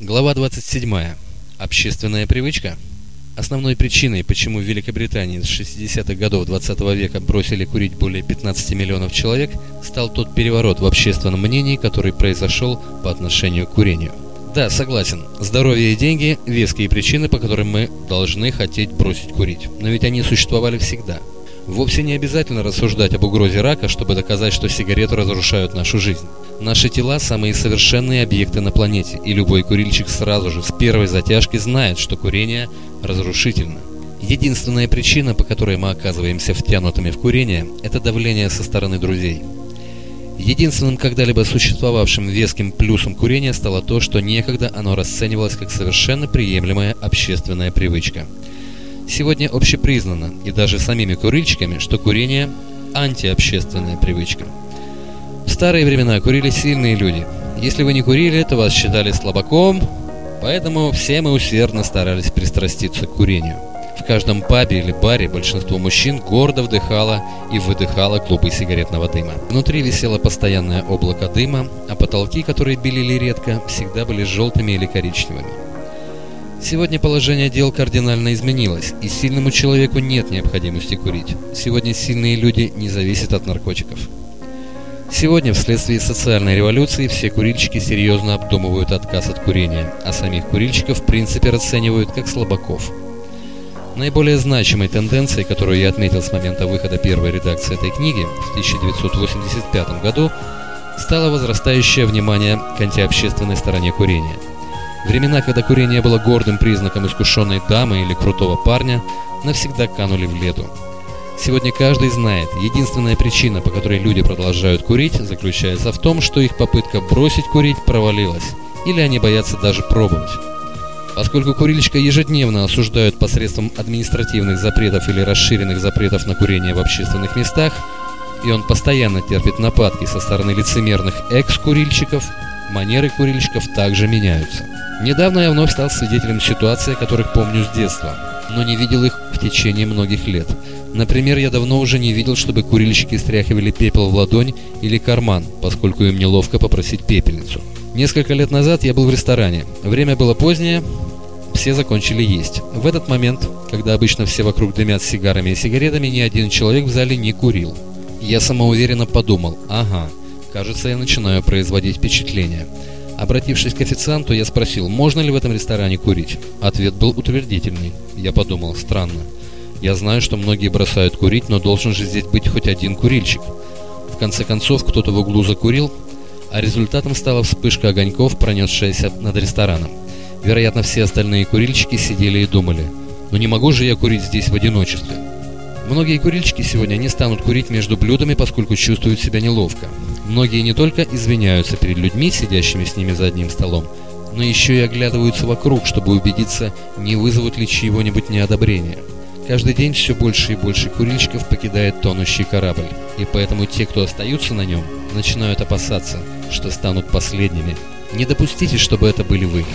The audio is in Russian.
Глава 27. Общественная привычка. Основной причиной, почему в Великобритании с 60-х годов 20 -го века бросили курить более 15 миллионов человек, стал тот переворот в общественном мнении, который произошел по отношению к курению. Да, согласен, здоровье и деньги – веские причины, по которым мы должны хотеть бросить курить. Но ведь они существовали всегда – Вовсе не обязательно рассуждать об угрозе рака, чтобы доказать, что сигареты разрушают нашу жизнь. Наши тела – самые совершенные объекты на планете, и любой курильщик сразу же, с первой затяжки, знает, что курение разрушительно. Единственная причина, по которой мы оказываемся втянутыми в курение – это давление со стороны друзей. Единственным когда-либо существовавшим веским плюсом курения стало то, что некогда оно расценивалось как совершенно приемлемая общественная привычка – Сегодня общепризнано, и даже самими курильщиками, что курение – антиобщественная привычка. Старые времена курили сильные люди. Если вы не курили, то вас считали слабаком, поэтому все мы усердно старались пристраститься к курению. В каждом пабе или баре большинство мужчин гордо вдыхало и выдыхало клубы сигаретного дыма. Внутри висело постоянное облако дыма, а потолки, которые белили редко, всегда были желтыми или коричневыми. Сегодня положение дел кардинально изменилось, и сильному человеку нет необходимости курить. Сегодня сильные люди не зависят от наркотиков. Сегодня, вследствие социальной революции, все курильщики серьезно обдумывают отказ от курения, а самих курильщиков в принципе расценивают как слабаков. Наиболее значимой тенденцией, которую я отметил с момента выхода первой редакции этой книги в 1985 году, стало возрастающее внимание к антиобщественной стороне курения – Времена, когда курение было гордым признаком искушенной дамы или крутого парня, навсегда канули в лету. Сегодня каждый знает, единственная причина, по которой люди продолжают курить, заключается в том, что их попытка бросить курить провалилась, или они боятся даже пробовать. Поскольку курильщика ежедневно осуждают посредством административных запретов или расширенных запретов на курение в общественных местах, и он постоянно терпит нападки со стороны лицемерных экс-курильщиков, манеры курильщиков также меняются. Недавно я вновь стал свидетелем ситуаций, которых помню с детства, но не видел их в течение многих лет. Например, я давно уже не видел, чтобы курильщики стряхивали пепел в ладонь или карман, поскольку им неловко попросить пепельницу. Несколько лет назад я был в ресторане. Время было позднее, все закончили есть. В этот момент, когда обычно все вокруг дымят сигарами и сигаретами, ни один человек в зале не курил. Я самоуверенно подумал, ага, кажется, я начинаю производить впечатление. Обратившись к официанту, я спросил, можно ли в этом ресторане курить. Ответ был утвердительный. Я подумал, странно. Я знаю, что многие бросают курить, но должен же здесь быть хоть один курильщик. В конце концов, кто-то в углу закурил, а результатом стала вспышка огоньков, пронесшаяся над рестораном. Вероятно, все остальные курильщики сидели и думали, ну не могу же я курить здесь в одиночестве. Многие курильщики сегодня не станут курить между блюдами, поскольку чувствуют себя неловко. Многие не только извиняются перед людьми, сидящими с ними за одним столом, но еще и оглядываются вокруг, чтобы убедиться, не вызовут ли чьего-нибудь неодобрения. Каждый день все больше и больше курильщиков покидает тонущий корабль, и поэтому те, кто остаются на нем, начинают опасаться, что станут последними. Не допустите, чтобы это были вы.